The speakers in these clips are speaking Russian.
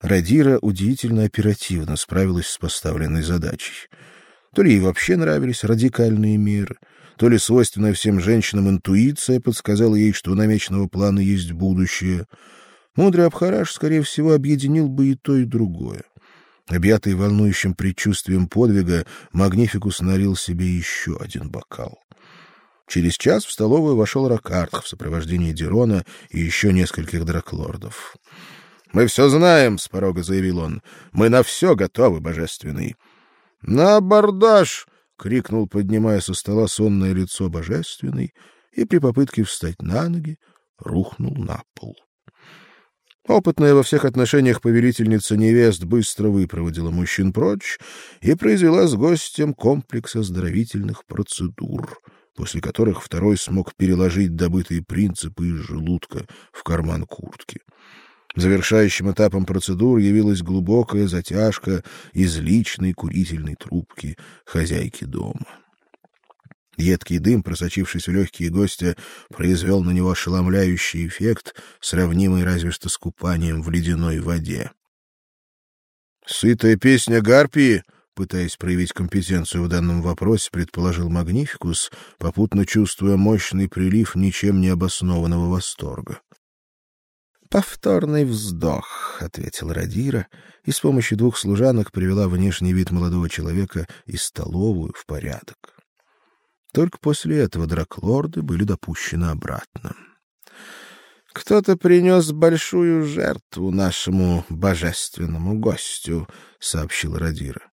Радира удивительно оперативно справилась с поставленной задачей. То ли ей вообще нравились радикальные меры, то ли свойственная всем женщинам интуиция подсказала ей, что у намеченного плана есть будущее. Мудрый Абхараш, скорее всего, объединил бы и то, и другое. Объятый волнующим предчувствием подвига, Магнификус налил себе еще один бокал. Через час в столовую вошел Ракартх в сопровождении Дирона и еще нескольких драклордов. Мы все знаем, с порога заявил он. Мы на все готовы, божественный. На абордаж! крикнул, поднимая со стола сонное лицо божественный, и при попытке встать на ноги рухнул на пол. Опытная во всех отношениях повелительница невест быстро выпроводила мужчин прочь и произвела с гостем комплекс оздоровительных процедур, после которых второй смог переложить добытые принципы из желудка в карман куртки. Завершающим этапом процедур явилась глубокая затяжка из личной курительной трубки хозяйки дома. Едкий дым, просочившись в легкие гостя, произвел на него ошеломляющий эффект, сравнимый разве что с купанием в ледяной воде. Сытая песня гарпии, пытаясь проявить компетенцию в данном вопросе, предположил Магнификус, попутно чувствуя мощный прилив ничем не обоснованного восторга. Повторный вздох, ответил Радира и с помощью двух служанок привела внешний вид молодого человека и столовую в порядок. Только после этого драклорды были допущены обратно. Кто-то принес большую жертву нашему божественному гостю, сообщил Радира.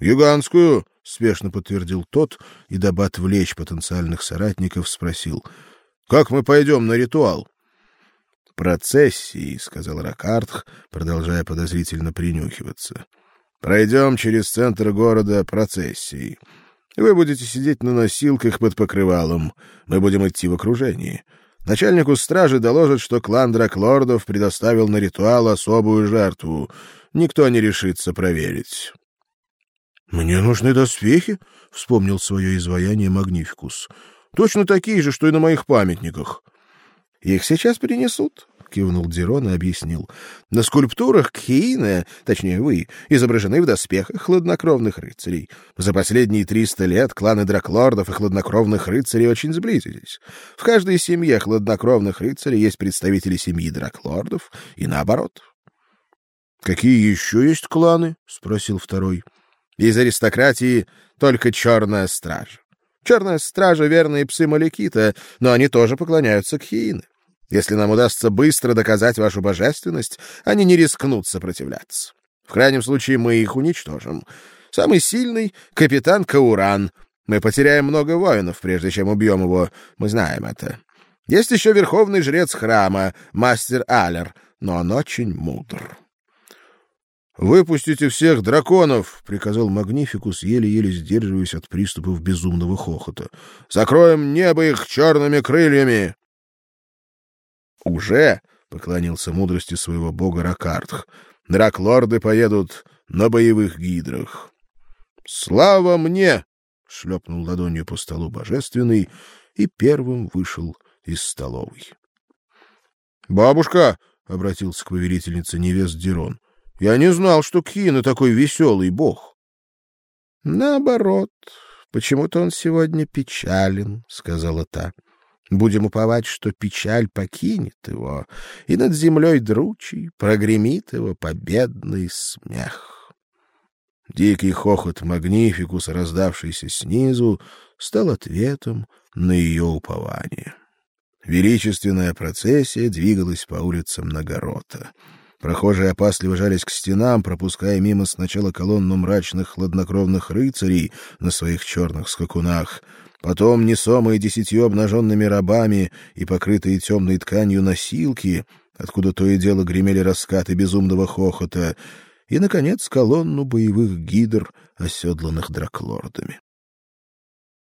Гигантскую, спешно подтвердил тот и дабы отвлечь потенциальных соратников, спросил: "Как мы пойдем на ритуал?" "Процессии", сказал Ракартх, продолжая подозрительно принюхиваться. Пройдем через центр города процессией. Вы будете сидеть на носилках под покрывалом. Мы будем идти в окружении. Начальнику стражи доложат, что клан Драклордов предоставил на ритуал особую жертву. Никто не решится проверить. Мне нужны доспехи, вспомнил свое изваяние Магнификус. Точно такие же, что и на моих памятниках. Их сейчас принесут, кивнул Дирон и объяснил. На скульптурах Кхиина, точнее вы, изображены в доспехах хладнокровных рыцарей. За последние триста лет кланы драклордов и хладнокровных рыцарей очень сблизились. В каждой семье хладнокровных рыцарей есть представители семьи драклордов и наоборот. Какие еще есть кланы? спросил второй. Из аристократии только черная стража. Черная стража — верные псы Маликита, но они тоже поклоняются Кхиины. Если нам удастся быстро доказать вашу божественность, они не рискнут сопротивляться. В крайнем случае мы их уничтожим. Самый сильный — капитан Кауран. Мы потеряем много воинов, прежде чем убьем его. Мы знаем это. Есть еще верховный жрец храма, мастер Алер, но он очень мудр. «Выпустите всех драконов!» — приказал Магнификус, еле-еле сдерживаясь от приступов безумного хохота. «Закроем небо их черными крыльями!» Уже, поклонился мудрости своего бога Ракартх. Драклорды поедут на боевых гидрах. Слава мне, шлепнул ладонью по столу божественный и первым вышел из столовой. Бабушка, обратился к повелительнице невест Дирон. Я не знал, что Кхина такой веселый бог. Наоборот, почему-то он сегодня печален, сказала та. Будем уповать, что печаль покинет его, и над землей дручей прогремит его победный смех. Дикий хохот Магнификус, раздавшийся снизу, стал ответом на ее упование. Величественная процессия двигалась по улицам Нагорота. Прохожие опасливо жались к стенам, пропуская мимо сначала колонну мрачных хладнокровных рыцарей на своих черных скакунах, потом несомые десятью обнаженными рабами и покрытые темной тканью носилки, откуда то и дело гремели раскаты безумного хохота, и наконец колонну боевых гидр, оседланных драклордами.